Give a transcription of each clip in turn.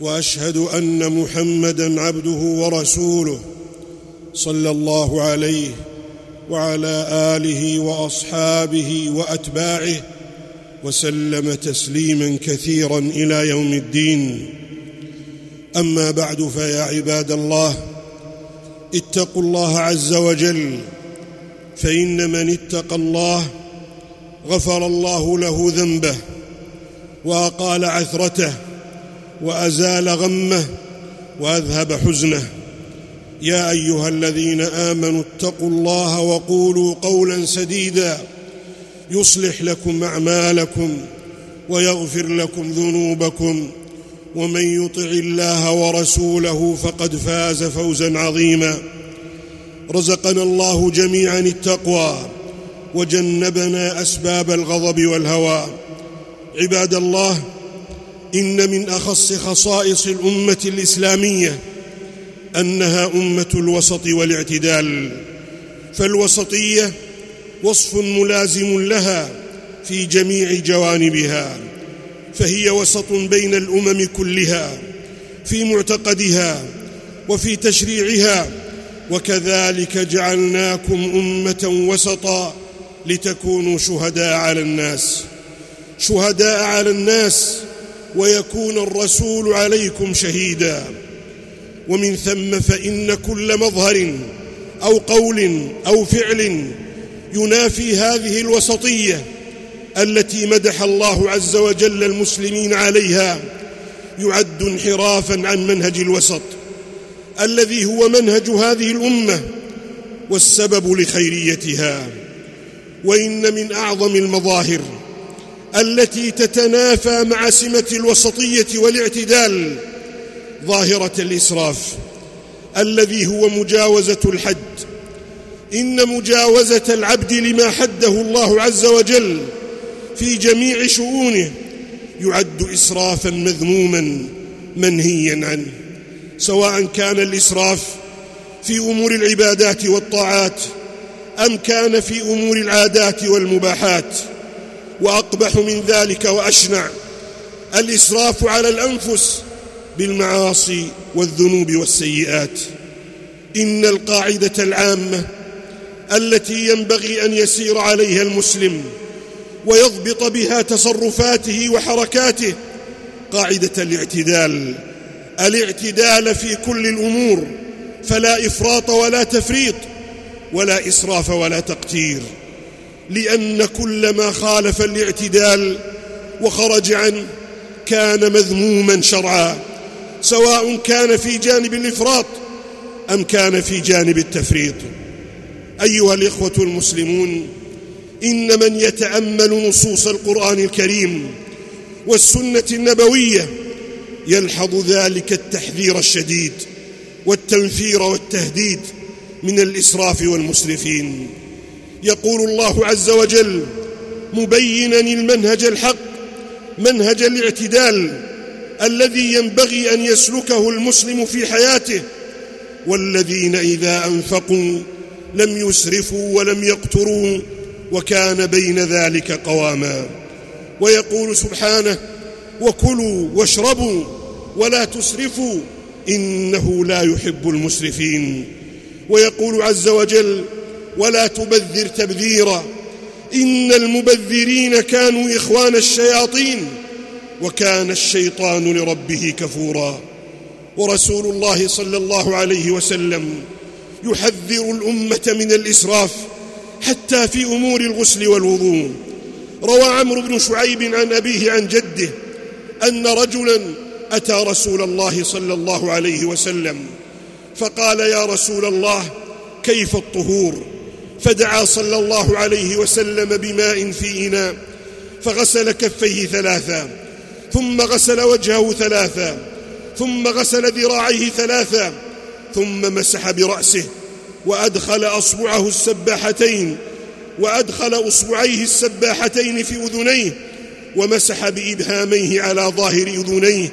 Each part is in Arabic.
وأشهد أن محمدا عبده ورسوله صلى الله عليه وعلى آله وأصحابه وأتباعه وسلم تسليما كثيرا إلى يوم الدين. أما بعد فيا عباد الله اتقوا الله عز وجل فإن من اتقى الله غفر الله له ذنبه وأقال عثرته وأزال غمه وأذهب حزنه. يا أيها الذين آمنوا اتقوا الله وقولوا قولا سديدا. يصلح لكم أعمالكم ويغفر لكم ذنوبكم. ومن يطع الله ورسوله فقد فاز فوزا عظيما. رزقنا الله جميعا التقوى وجنبنا أسباب الغضب والهوى. عباد الله إن من أخص خصائص الأمة الإسلامية أنها أمة الوسط والاعتدال فالوسطية وصف ملازم لها في جميع جوانبها فهي وسط بين الأمم كلها في معتقدها وفي تشريعها وكذلك جعلناكم أمة وسطا لتكونوا شهداء على الناس شهداء على الناس ويكون الرسول عليكم شهيدا. ومن ثم فإن كل مظهر أو قول أو فعل ينافي هذه الوسطية التي مدح الله عز وجل المسلمين عليها يعد انحرافا عن منهج الوسط الذي هو منهج هذه الأمة والسبب لخيريتها. وإن من أعظم المظاهر التي تتنافى مع سمة الوسطية والاعتدال ظاهرة الإسراف الذي هو مجاوزة الحد. إن مجاوزة العبد لما حده الله عز وجل في جميع شؤونه يعد اسرافا مذموما منهيا عنه سواء كان الإسراف في أمور العبادات والطاعات أم كان في أمور العادات والمباحات. وأقبح من ذلك وأشنع الإسراف على الأنفس بالمعاصي والذنوب والسيئات. إن القاعدة العامة التي ينبغي أن يسير عليها المسلم ويضبط بها تصرفاته وحركاته قاعدة الاعتدال. الاعتدال في كل الأمور فلا إفراط ولا تفريط ولا إسراف ولا تقتير. لأن كل ما خالف الاعتدال وخرج عنه كان مذموما شرعا سواء كان في جانب الإفراط أم كان في جانب التفريط. أيها الإخوة المسلمون إن من يتأمل نصوص القرآن الكريم والسنة النبوية يلحظ ذلك التحذير الشديد والتنفير والتهديد من الإسراف والمسرفين. يقول الله عز وجل مبينا المنهج الحق منهج الاعتدال الذي ينبغي أن يسلكه المسلم في حياته والذين إذا أنفقوا لم يسرفوا ولم يقتروا وكان بين ذلك قواما. ويقول سبحانه وكلوا واشربوا ولا تسرفوا إنه لا يحب المسرفين. ويقول عز وجل ولا تبذر تبذيرا. إن المبذرين كانوا إخوان الشياطين وكان الشيطان لربه كفورا. ورسول الله صلى الله عليه وسلم يحذر الأمة من الإسراف حتى في أمور الغسل والوضوء. روى عمرو بن شعيب عن أبيه عن جده أن رجلا أتى رسول الله صلى الله عليه وسلم فقال يا رسول الله كيف الطهور؟ فدعا صلى الله عليه وسلم بماء في اناء فغسل كفيه ثلاثا ثم غسل وجهه ثلاثا ثم غسل ذراعيه ثلاثا ثم مسح برأسه وأدخل أصبعه السباحتين وأدخل أصبعيه السباحتين في أذنيه ومسح بإبهاميه على ظاهر أذنيه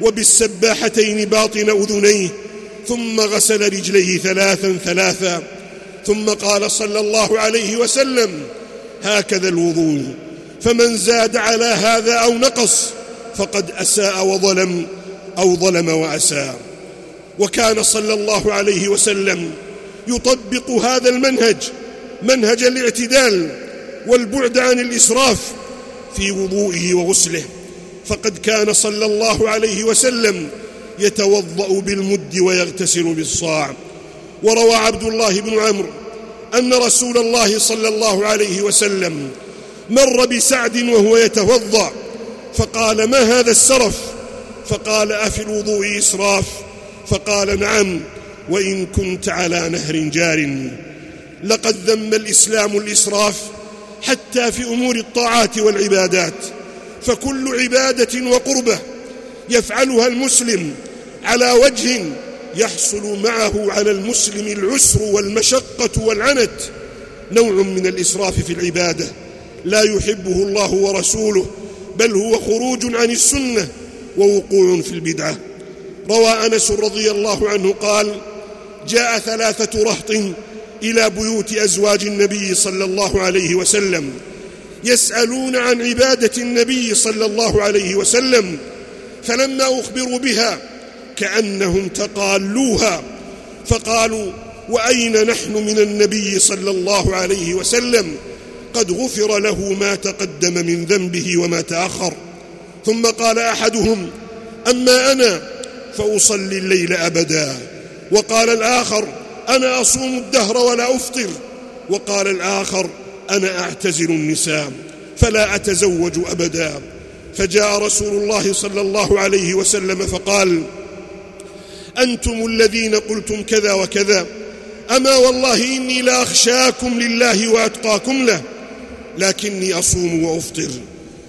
وبالسباحتين باطن أذنيه ثم غسل رجليه ثلاثا ثلاثا ثم قال صلى الله عليه وسلم هكذا الوضوء فمن زاد على هذا أو نقص فقد أساء وظلم أو ظلم وأساء وكان صلى الله عليه وسلم يطبق هذا المنهج منهج الاعتدال والبعد عن الإسراف في وضوئه وغسله. فقد كان صلى الله عليه وسلم يتوضأ بالمد ويغتسل بالصاع. وروى عبد الله بن عمرو أن رسول الله صلى الله عليه وسلم مر بسعد وهو يتوضأ فقال ما هذا السرف؟ فقال أفي الوضوء إسراف. فقال نعم وإن كنت على نهر جار. لقد ذم الإسلام الإسراف حتى في أمور الطاعات والعبادات فكل عبادة وقربة يفعلها المسلم على وجه يحصل معه على المسلم العسر والمشقة والعنت. نوع من الإسراف في العبادة. لا يحبه الله ورسوله بل هو خروج عن السنة ووقوع في البدعة. روى أنس رضي الله عنه قال جاء ثلاثة رهط إلى بيوت أزواج النبي صلى الله عليه وسلم يسألون عن عبادة النبي صلى الله عليه وسلم فلما أخبروا بها كأنهم تقالوها. فقالوا وأين نحن من النبي صلى الله عليه وسلم؟ قد غفر له ما تقدم من ذنبه وما تأخر. ثم قال أحدهم أما أنا فأصلي الليل أبدا. وقال الآخر أنا أصوم الدهر ولا أفطر. وقال الآخر أنا أعتزل النساء فلا أتزوج أبدا. فجاء رسول الله صلى الله عليه وسلم فقال أنتم الذين قلتم كذا وكذا. أما والله إني لأخشاكم لله وأتقاكم له لكني أصوم وأفطر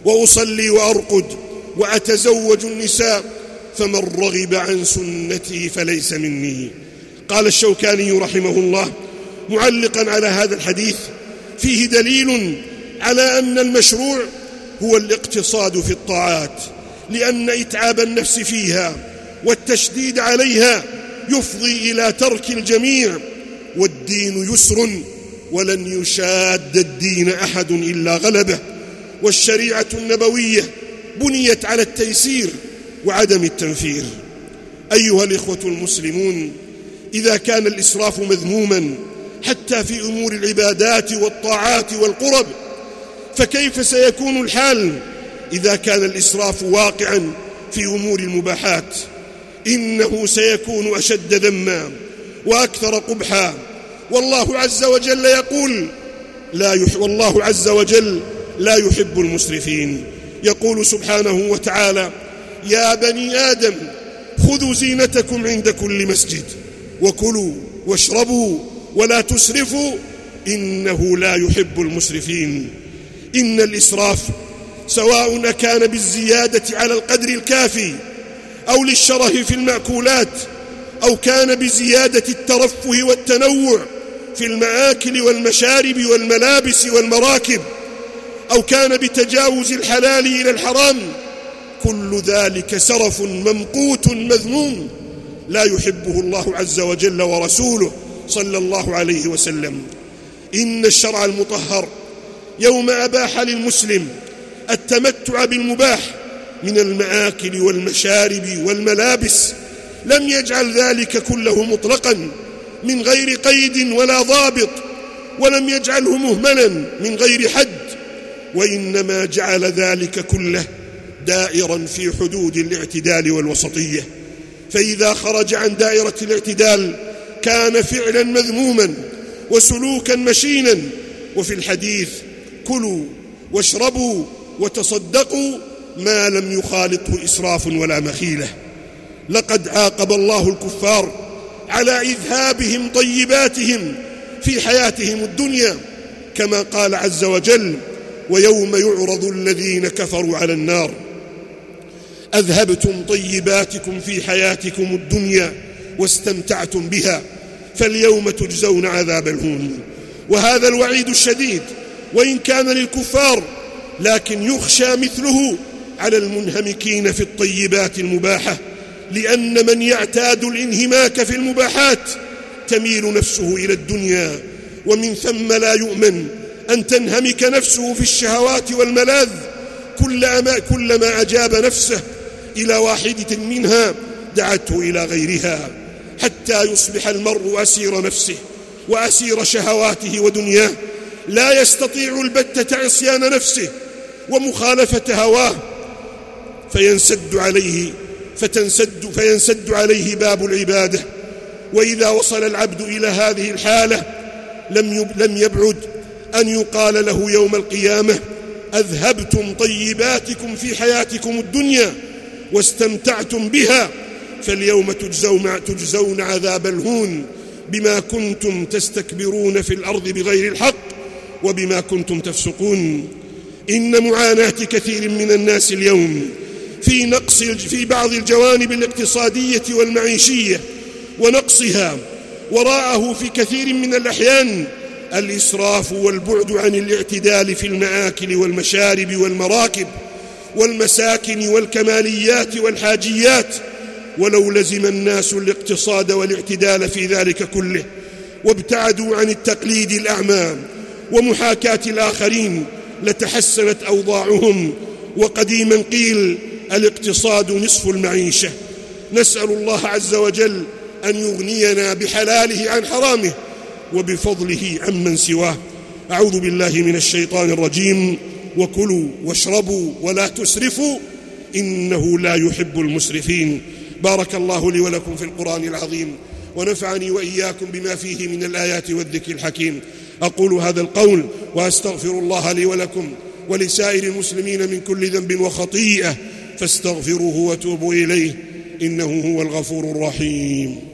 وأصلي وأرقد وأتزوج النساء فمن رغب عن سنتي فليس مني. قال الشوكاني رحمه الله معلقا على هذا الحديث فيه دليل على أن المشروع هو الاقتصاد في الطاعات لأن إتعاب النفس فيها والتشديد عليها يفضي إلى ترك الجميع والدين يسر ولن يشاد الدين أحد إلا غلبه والشريعة النبوية بنيت على التيسير وعدم التنفير. أيها الإخوة المسلمون إذا كان الإسراف مذموما حتى في أمور العبادات والطاعات والقرب فكيف سيكون الحال إذا كان الإسراف واقعا في أمور المباحات؟ إنه سيكون أشد ذما وأكثر قبحا. والله عز وجل يقول لا يح والله عز وجل لا يحب المسرفين. يقول سبحانه وتعالى يا بني آدم خذوا زينتكم عند كل مسجد وكلوا واشربوا ولا تسرفوا إنه لا يحب المسرفين. إن الإسراف سواء كان بالزيادة على القدر الكافي أو للشره في المأكولات أو كان بزيادة الترفه والتنوع في المآكل والمشارب والملابس والمراكب أو كان بتجاوز الحلال إلى الحرام كل ذلك سرف ممقوت مذموم لا يحبه الله عز وجل ورسوله صلى الله عليه وسلم. إن الشرع المطهر يوم أباح للمسلم التمتع بالمباح من المآكل والمشارب والملابس لم يجعل ذلك كله مطلقا من غير قيد ولا ضابط ولم يجعله مهملا من غير حد وإنما جعل ذلك كله دائرا في حدود الاعتدال والوسطية. فإذا خرج عن دائرة الاعتدال كان فعلا مذموما وسلوكا مشينا وفي الحديث كلوا واشربوا وتصدقوا ما لم يخالطه إسراف ولا مخيلة. لقد عاقب الله الكفار على إذهابهم طيباتهم في حياتهم الدنيا كما قال عز وجل ويوم يعرض الذين كفروا على النار. أذهبتم طيباتكم في حياتكم الدنيا واستمتعتم بها فاليوم تجزون عذاب الهون. وهذا الوعيد الشديد وإن كان للكفار لكن يخشى مثله على المنهمكين في الطيبات المباحة لأن من يعتاد الانهماك في المباحات تميل نفسه إلى الدنيا ومن ثم لا يؤمن أن تنهمك نفسه في الشهوات والملاذ كلما, أجاب نفسه إلى واحدة منها دعته إلى غيرها حتى يصبح المرء أسير نفسه وأسير شهواته ودنياه لا يستطيع البتة عصيان نفسه ومخالفة هواه فينسد عليه فتنسد فينسد عليه باب العبادة. وإذا وصل العبد إلى هذه الحالة لم لم يبعد أن يقال له يوم القيامة أذهبتم طيباتكم في حياتكم الدنيا واستمتعتم بها فاليوم تجزون, تجزون عذاب الهون بما كنتم تستكبرون في الأرض بغير الحق وبما كنتم تفسقون. إن معاناة كثير من الناس اليوم في نقص في بعض الجوانب الاقتصادية والمعيشية ونقصها. وراءه في كثير من الأحيان الإسراف والبعد عن الاعتدال في المآكل والمشارب والمراكب والمساكن والكماليات والحاجيات. ولو لزم الناس الاقتصاد والاعتدال في ذلك كله وابتعدوا عن التقليد الأعمى ومحاكاة الآخرين لتحسنت أوضاعهم. وقديما قيل الاقتصاد نصف المعيشة. نسأل الله عز وجل أن يغنينا بحلاله عن حرامه وبفضله عمن سواه. أعوذ بالله من الشيطان الرجيم. وكلوا واشربوا ولا تسرفوا إنه لا يحب المسرفين. بارك الله لي ولكم في القرآن العظيم ونفعني وإياكم بما فيه من الآيات والذكر الحكيم. أقول هذا القول وأستغفر الله لي ولكم ولسائر المسلمين من كل ذنب وخطيئة. فاستغفروه وتوبوا إليه. إنه هو الغفور الرحيم.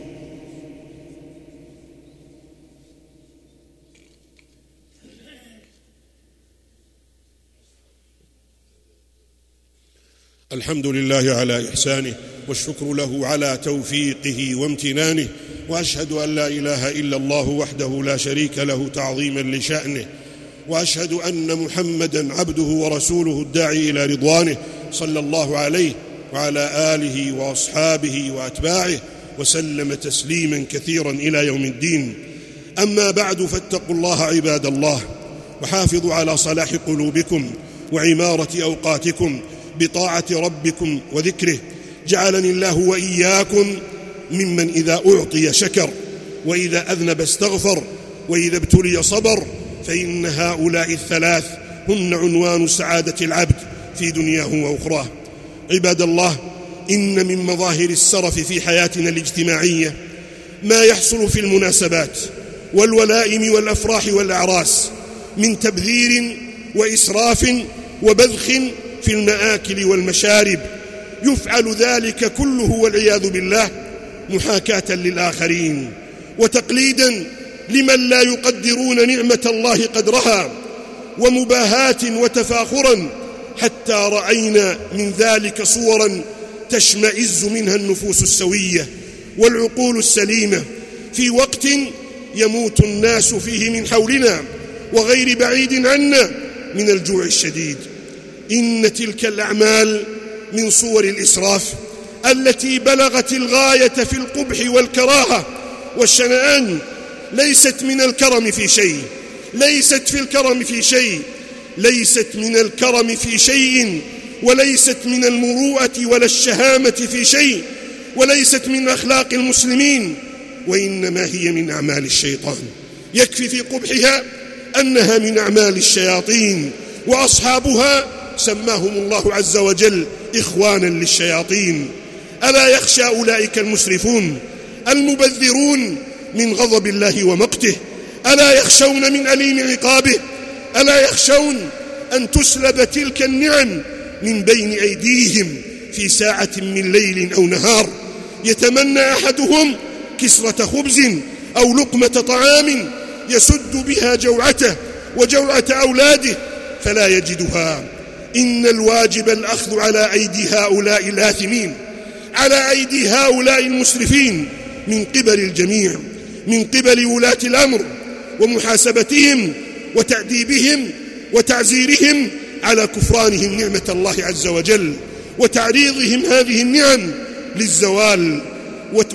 الحمد لله على إحسانه والشكر له على توفيقه وامتنانه وأشهد أن لا إله إلا الله وحده لا شريك له تعظيما لشأنه وأشهد أن محمدا عبده ورسوله الداعي إلى رضوانه صلى الله عليه وعلى آله وأصحابه وأتباعه وسلم تسليما كثيرا إلى يوم الدين. أما بعد فاتقوا الله عباد الله وحافظوا على صلاح قلوبكم وعمارة أوقاتكم بطاعة ربكم وذكره. جعلني الله وإياكم ممن إذا أعطي شكر وإذا أذنب استغفر وإذا ابتلي صبر فإن هؤلاء الثلاث هن عنوان سعادة العبد. في دنياه وأخراه. عباد الله إن من مظاهر السرف في حياتنا الاجتماعية ما يحصل في المناسبات والولائم والأفراح والأعراس من تبذير وإسراف وبذخ في المآكل والمشارب. يفعل ذلك كله والعياذ بالله محاكاة للآخرين وتقليدا لمن لا يقدرون نعمة الله قدرها ومباهاة وتفاخرا حتى رأينا من ذلك صورا تشمئز منها النفوس السوية والعقول السليمة. في وقت يموت الناس فيه من حولنا وغير بعيد عنا من الجوع الشديد. إن تلك الأعمال من صور الإسراف التي بلغت الغاية في القبح والكراهة. والشنآن ليست من الكرم في شيء ليست في الكرم في شيء ليست من الكرم في شيء وليست من المروءة ولا الشهامة في شيء وليست من أخلاق المسلمين وإنما هي من أعمال الشيطان. يكفي في قبحها أنها من أعمال الشياطين وأصحابها سماهم الله عز وجل إخوانا للشياطين. ألا يخشى أولئك المسرفون المبذرون من غضب الله ومقته؟ ألا يخشون من أليم عقابه؟ ألا يخشون أن تسلب تلك النعم من بين أيديهم في ساعة من ليل أو نهار؟ يتمنى أحدهم كسرة خبز أو لقمة طعام يسد بها جوعته وجوعة أولاده فلا يجدها. إن الواجب الأخذ على أيدي هؤلاء الآثمين على أيدي هؤلاء المسرفين من قبل الجميع من قبل ولاة الأمر ومحاسبتهم وتأديبهم وتعزيرهم على كفرانهم نعمة الله عز وجل وتعريضهم هذه النعم للزوال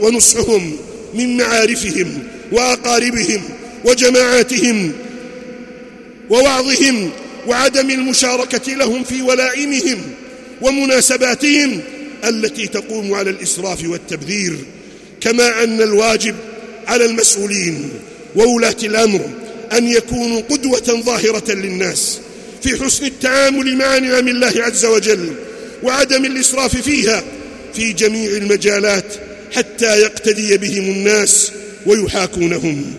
ونصحهم من معارفهم وأقاربهم وجماعاتهم ووعظهم وعدم المشاركة لهم في ولائمهم ومناسباتهم التي تقوم على الإسراف والتبذير كما أن الواجب على المسؤولين وولاة الأمر أن يكونوا قدوة ظاهرة للناس في حسن التعامل مع نعم الله عز وجل وعدم الإسراف فيها في جميع المجالات حتى يقتدي بهم الناس ويحاكونهم.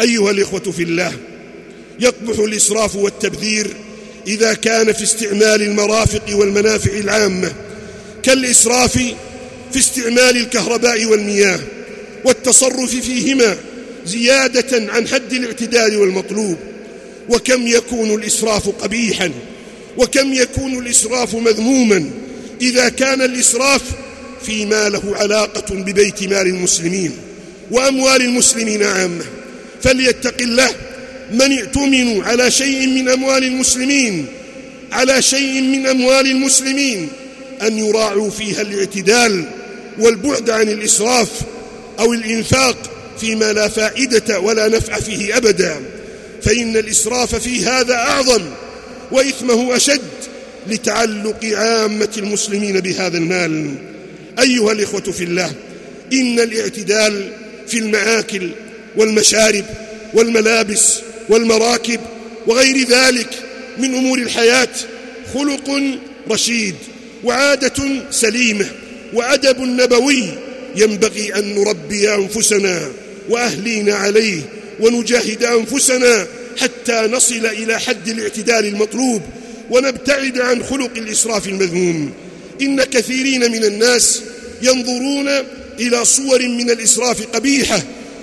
أيها الإخوة في الله يقبح الإسراف والتبذير إذا كان في استعمال المرافق والمنافع العامة كالإسراف في استعمال الكهرباء والمياه والتصرف فيهما زيادة عن حد الاعتدال والمطلوب. وكم يكون الإسراف قبيحا وكم يكون الإسراف مذموما. إذا كان الإسراف فيما له علاقة ببيت مال المسلمين وأموال المسلمين عامة. فليتق الله من ائتمنوا على شيء من أموال المسلمين على شيء من أموال المسلمين أن يراعوا فيها الاعتدال والبعد عن الإسراف أو الإنفاق فيما لا فائدة ولا نفع فيه أبدا فإن الإسراف في هذا أعظم وإثمه أشد لتعلق عامة المسلمين بهذا المال. أيها الإخوة في الله إن الاعتدال في المآكل والمشارب والملابس والمراكب وغير ذلك من أمور الحياة خلق رشيد وعادة سليمة وأدب نبوي ينبغي أن نربي أنفسنا. وأهلينا عليه ونجاهد أنفسنا حتى نصل إلى حد الاعتدال المطلوب ونبتعد عن خلق الإسراف المذموم. إن كثيرين من الناس ينظرون إلى صور من الإسراف قبيحة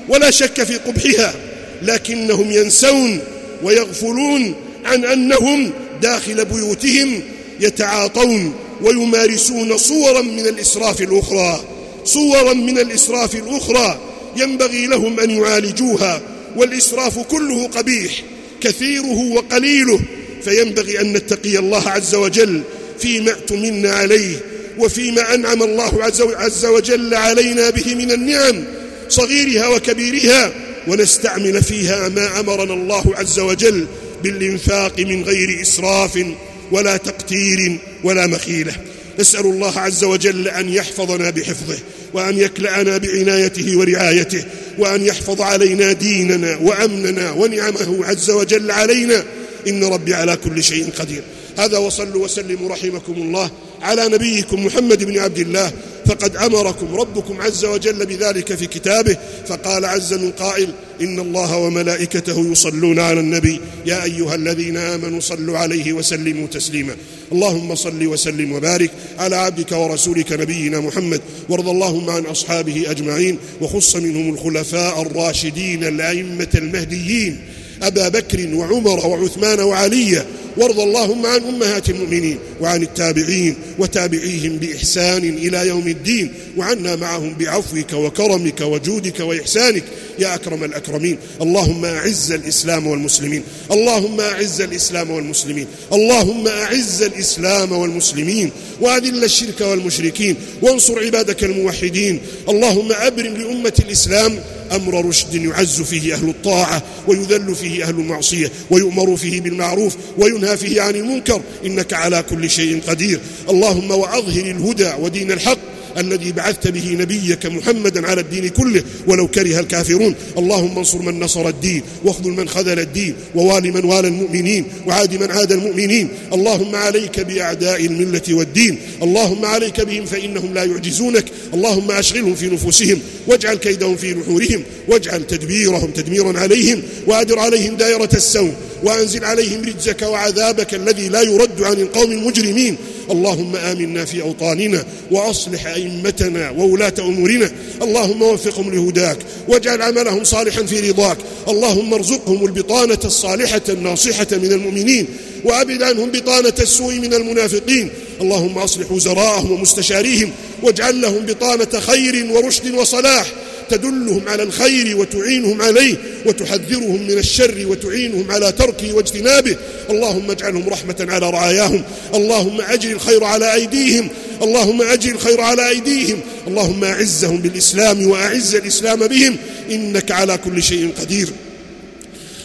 ولا شك في قبحها لكنهم ينسون ويغفلون عن أنهم داخل بيوتهم يتعاطون ويمارسون صورا من الإسراف الأخرى صورا من الإسراف الأخرى ينبغي لهم أن يعالجوها والإسراف كله قبيح كثيره وقليله. فينبغي أن نتقي الله عز وجل فيما اؤتمنا عليه وفيما أنعم الله عز وجل علينا به من النعم صغيرها وكبيرها ونستعمل فيها ما أمرنا الله عز وجل بالإنفاق من غير إسراف ولا تقتير ولا مخيلة. نسأل الله عز وجل أن يحفظنا بحفظه. وأن يكلأنا بعنايته ورعايته وأن يحفظ علينا ديننا وأمننا ونعمه عز وجل علينا. إن ربي على كل شيء قدير. هذا وصلوا وسلموا رحمكم الله على نبيكم محمد بن عبد الله فقد أمركم ربكم عز وجل بذلك في كتابه فقال عز من قائل إن الله وملائكته يصلون على النبي. يا أيها الذين آمنوا صلوا عليه وسلموا تسليما. اللهم صل وسلم وبارك على عبدك ورسولك نبينا محمد وارض اللهم عن أصحابه أجمعين وخص منهم الخلفاء الراشدين الأئمة المهديين أبا بكر وعمر وعثمان وعلي وارض اللهم عن أمهات المؤمنين وعن التابعين وتابعيهم بإحسان إلى يوم الدين وعنا معهم بعفوك وكرمك وجودك وإحسانك يا أكرم الأكرمين. اللهم أعز الإسلام والمسلمين. اللهم أعز الإسلام والمسلمين. اللهم أعز الإسلام والمسلمين. وأذل الشرك والمشركين. وانصر عبادك الموحدين. اللهم أبرم لأمة الإسلام أمر رشد يعز فيه أهل الطاعة ويذل فيه أهل المعصية ويؤمر فيه بالمعروف وينهى فيه عن المنكر. إنك على كل شيء قدير. اللهم وأظهر الهدى ودين الحق الذي بعثت به نبيك محمدا على الدين كله ولو كره الكافرون. اللهم انصر من نصر الدين واخذل من خذل الدين ووال من والى المؤمنين وعاد من عاد المؤمنين. اللهم عليك بأعداء الملة والدين. اللهم عليك بهم فإنهم لا يعجزونك. اللهم أشغلهم في نفوسهم واجعل كيدهم في نحورهم واجعل تدبيرهم تدميرا عليهم وأدر عليهم دائرة السوء وأنزل عليهم رجزك وعذابك الذي لا يرد عن القوم المجرمين. اللهم آمنا في أوطاننا وأصلح أئمتنا وولاة أمورنا. اللهم وفقهم لهداك واجعل عملهم صالحا في رضاك. اللهم ارزقهم البطانة الصالحة الناصحة من المؤمنين وأبد عنهم بطانة السوء من المنافقين. اللهم أصلح وزراءهم ومستشاريهم واجعل لهم بطانة خير ورشد وصلاح. تدلهم على الخير وتعينهم عليه وتحذرهم من الشر وتعينهم على تركه واجتنابه. اللهم اجعلهم رحمة على رعاياهم. اللهم أجل الخير على أيديهم. اللهم أجل الخير على أيديهم. اللهم أعزهم بالإسلام وأعز الإسلام بهم. إنك على كل شيء قدير.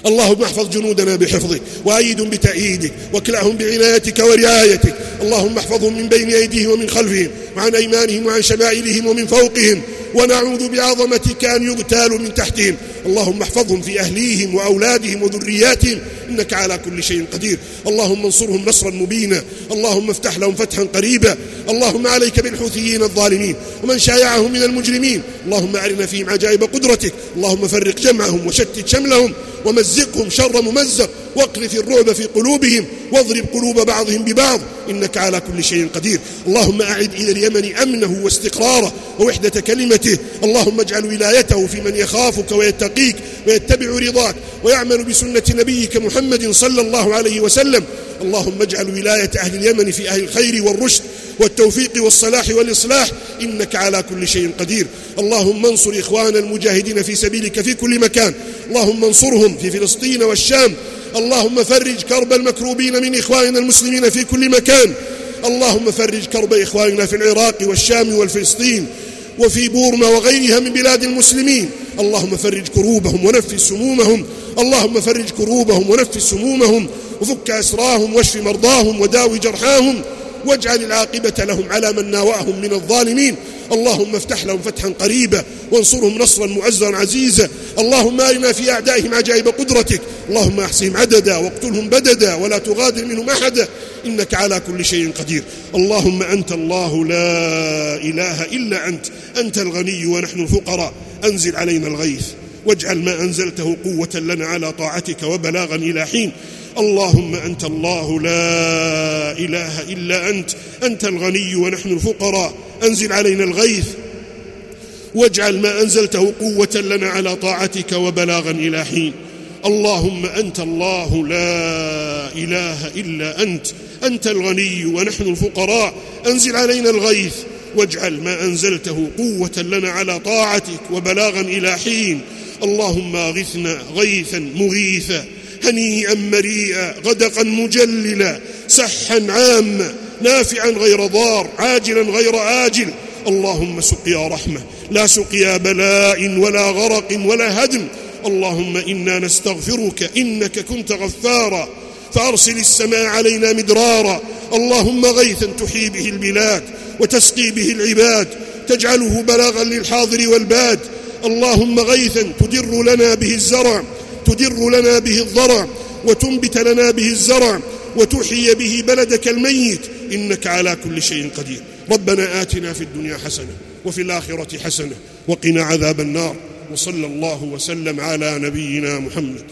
اللهم احفظ جنودنا بحفظك وأيد بتأييدك واكلأهم بعنايتك ورعايتك. اللهم احفظهم من بين أيديهم ومن خلفهم وعن أيمانهم وعن شمائلهم ومن فوقهم. ونعوذ بعظمتك أن يغتالوا من تحتهم. اللهم احفظهم في أهليهم وأولادهم وذرياتهم. إنك على كل شيء قدير. اللهم انصرهم نصرا مبينا. اللهم افتح لهم فتحا قريبا. اللهم عليك بالحوثيين الظالمين. ومن شايعهم من المجرمين. اللهم أرنا فيهم عجائب قدرتك. اللهم فرق جمعهم وشتت شملهم. ومزقهم شر ممزق. واقذف الرعب في قلوبهم. واضرب قلوب بعضهم ببعض. إنك على كل شيء قدير. اللهم أعد إلى اليمن أمنه واستقراره ووحدة كلمته. اللهم اجعل ولايته في من يخافك ويتقيك ويتبع رضاك ويعمل بسنة نبيك محمد صلى الله عليه وسلم. اللهم اجعل ولاية أهل اليمن في أهل الخير والرشد والتوفيق والصلاح والإصلاح. إنك على كل شيء قدير. اللهم انصر إخوان المجاهدين في سبيلك في كل مكان. اللهم انصرهم في فلسطين والشام. اللهم فرج كرب المكروبين من إخواننا المسلمين في كل مكان. اللهم فرج كرب إخواننا في العراق والشام والفلسطين وفي بورما وغيرها من بلاد المسلمين. اللهم فرج كروبهم ونفس سمومهم. اللهم فرج كروبهم ونفس سمومهم. وفك أسراهم واشف مرضاهم وداوي جرحاهم. واجعل العاقبة لهم على من ناوأهم من الظالمين. اللهم افتح لهم فتحا قريبا وانصرهم نصرا معزا عزيزا. اللهم أرنا في أعدائهم عجائب قدرتك. اللهم أحصهم عددا واقتلهم بددا ولا تغادر منهم أحدا. إنك على كل شيء قدير. اللهم أنت الله لا إله إلا أنت. أنت الغني ونحن الفقراء. أنزل علينا الغيث. واجعل ما أنزلته قوة لنا على طاعتك وبلاغا إلى حين. اللهم أنت الله لا إله إلا أنت. أنت الغني ونحن الفقراء. أنزل علينا الغيث واجعل ما أنزلته قوة لنا على طاعتك وبلاغا إلى حين. اللهم أنت الله لا إله إلا أنت أنت الغني ونحن الفقراء. أنزل علينا الغيث واجعل ما أنزلته قوة لنا على طاعتك وبلاغا إلى حين. اللهم أغثنا غيثا مغيثا هنيئا مريئا غدقا مجللا سحا عاما نافعا غير ضار عاجلا غير آجل اللهم سقيا رحمة لا سقيا بلاء ولا غرق ولا هدم. اللهم إنا نستغفرك إنك كنت غفارا. فأرسل السماء علينا مدرارا. اللهم غيثا تحيي به البلاد وتسقي به العباد تجعله بلاغا للحاضر والباد. اللهم غيثا تدر لنا به الزرع تدر لنا به الضرع وتنبت لنا به الزرع وتحيي به بلدك الميت. إنك على كل شيء قدير. ربنا آتنا في الدنيا حسنة وفي الآخرة حسنة وقنا عذاب النار. وصلى الله وسلم على نبينا محمد.